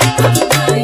i'm Bye.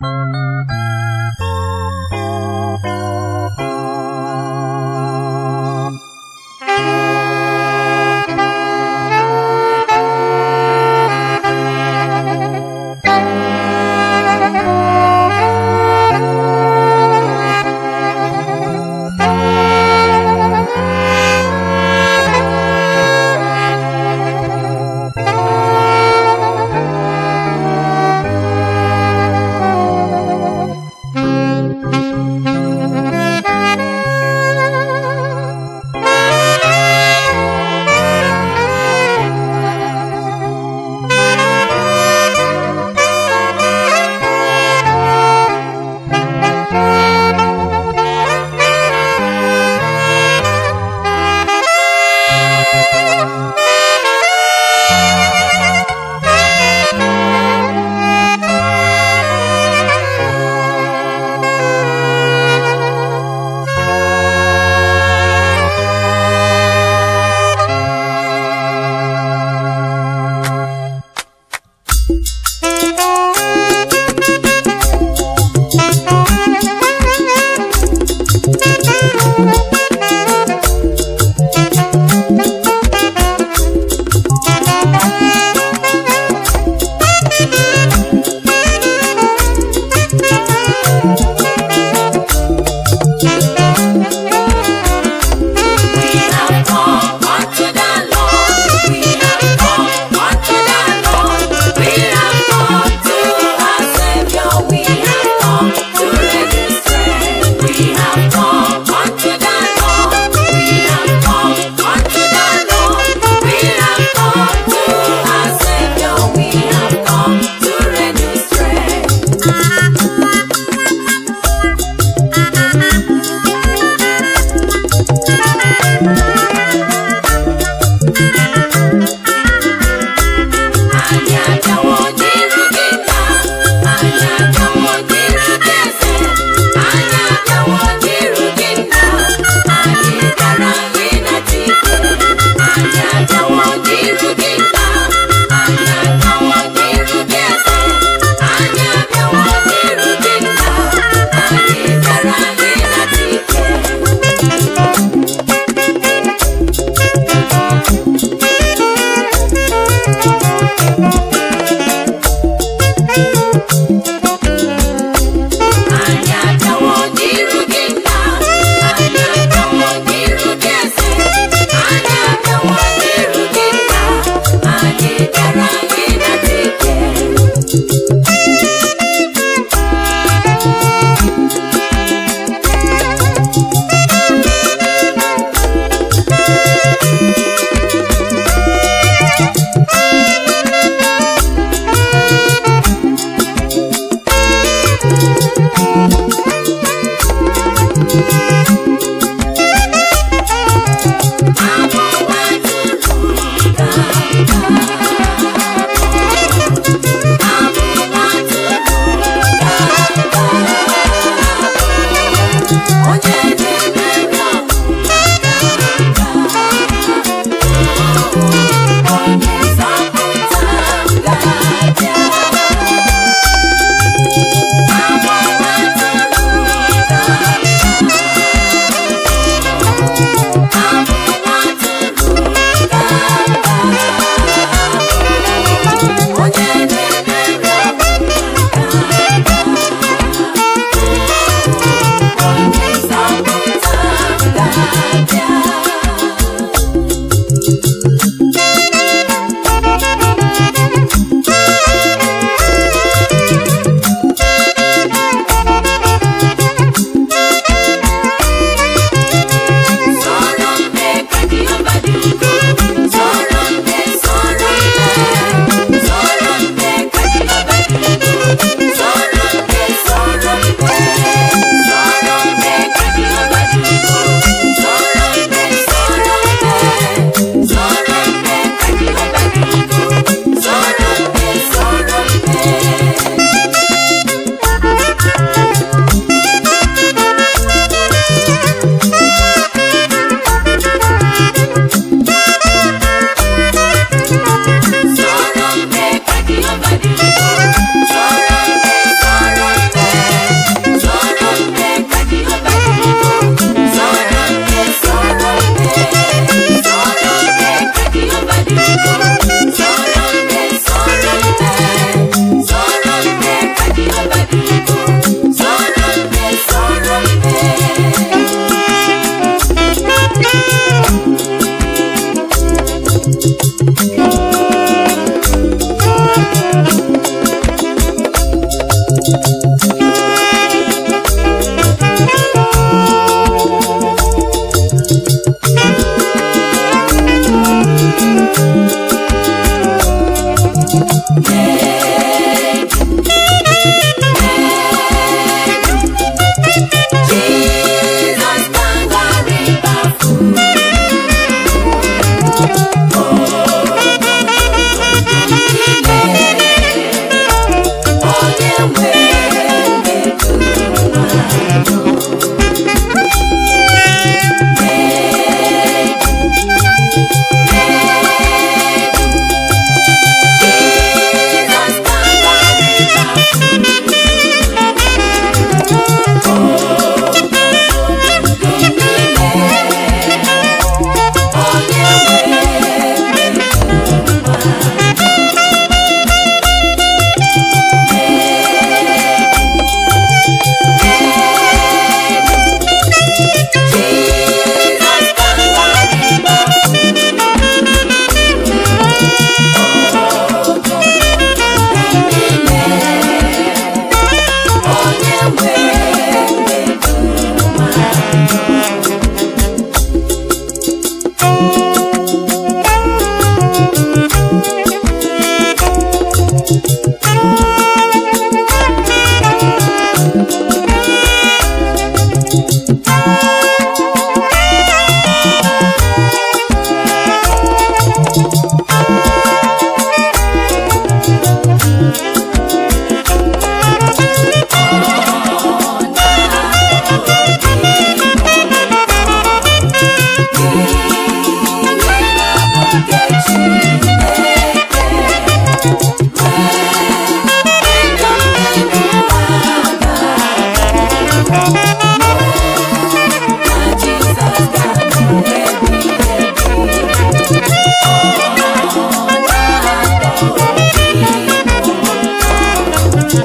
Thank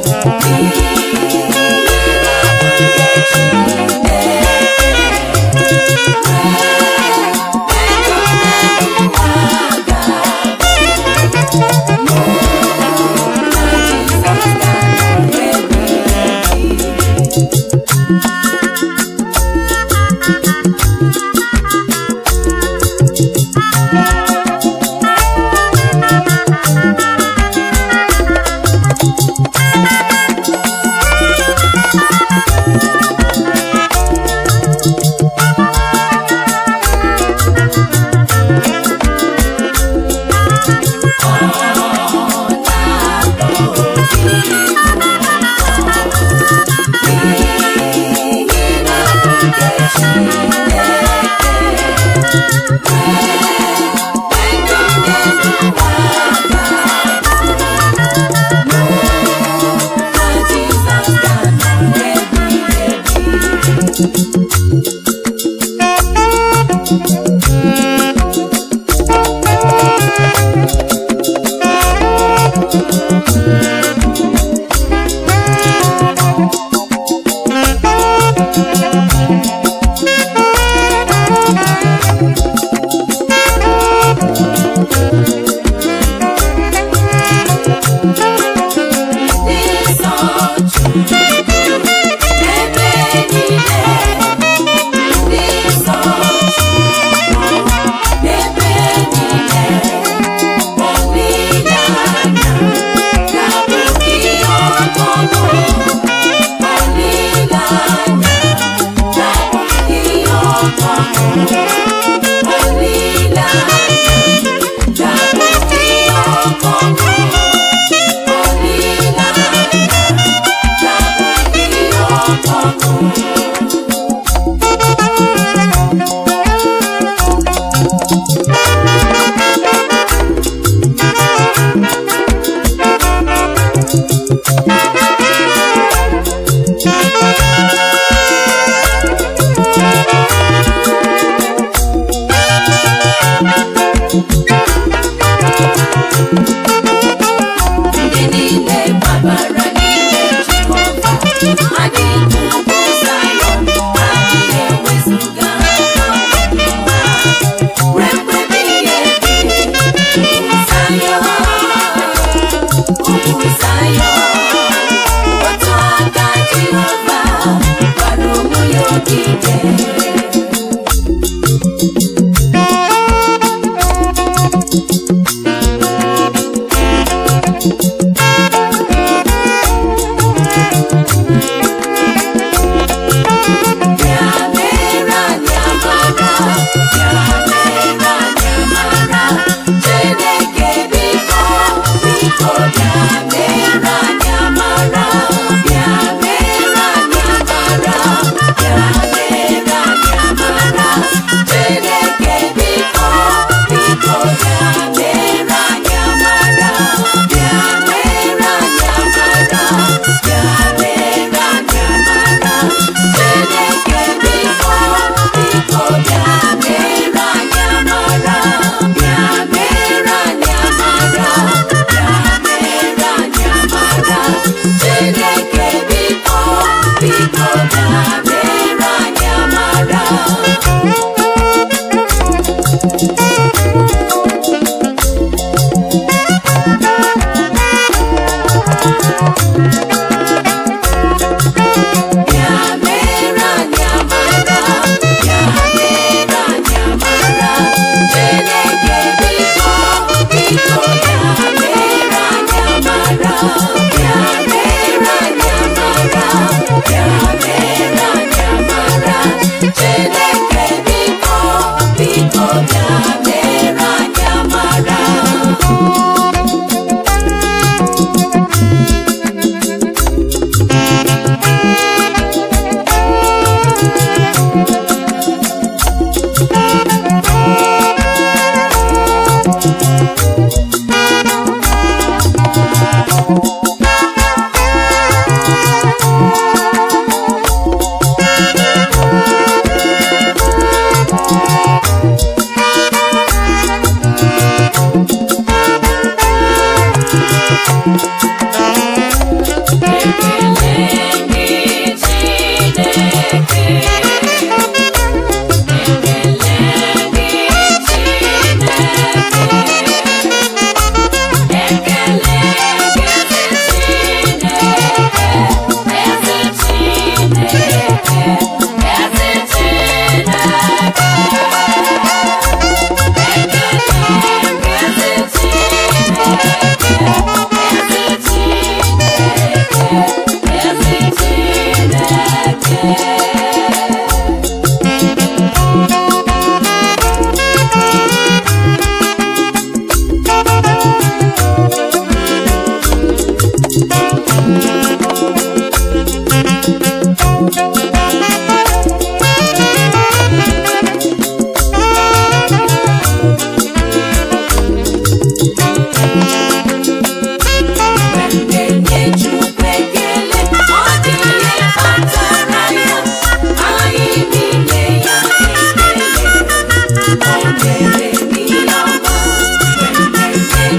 Thank you.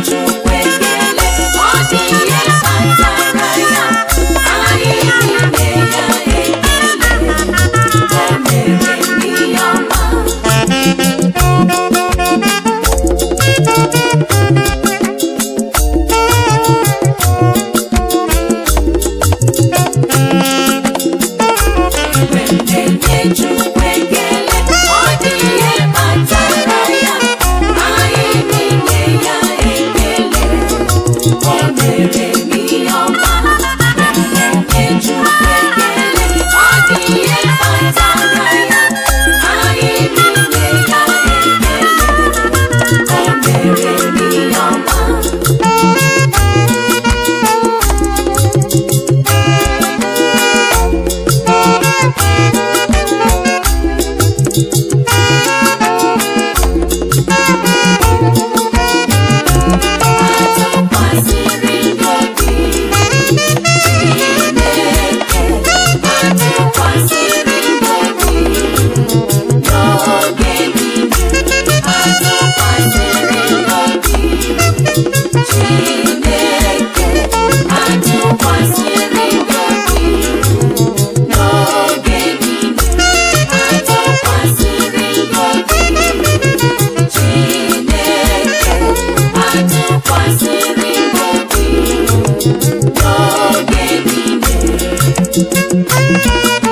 you. N'oge niile. Haleluya,